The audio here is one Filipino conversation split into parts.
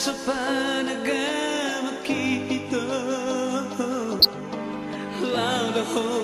sa panagamit kita. Lada ho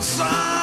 Sun.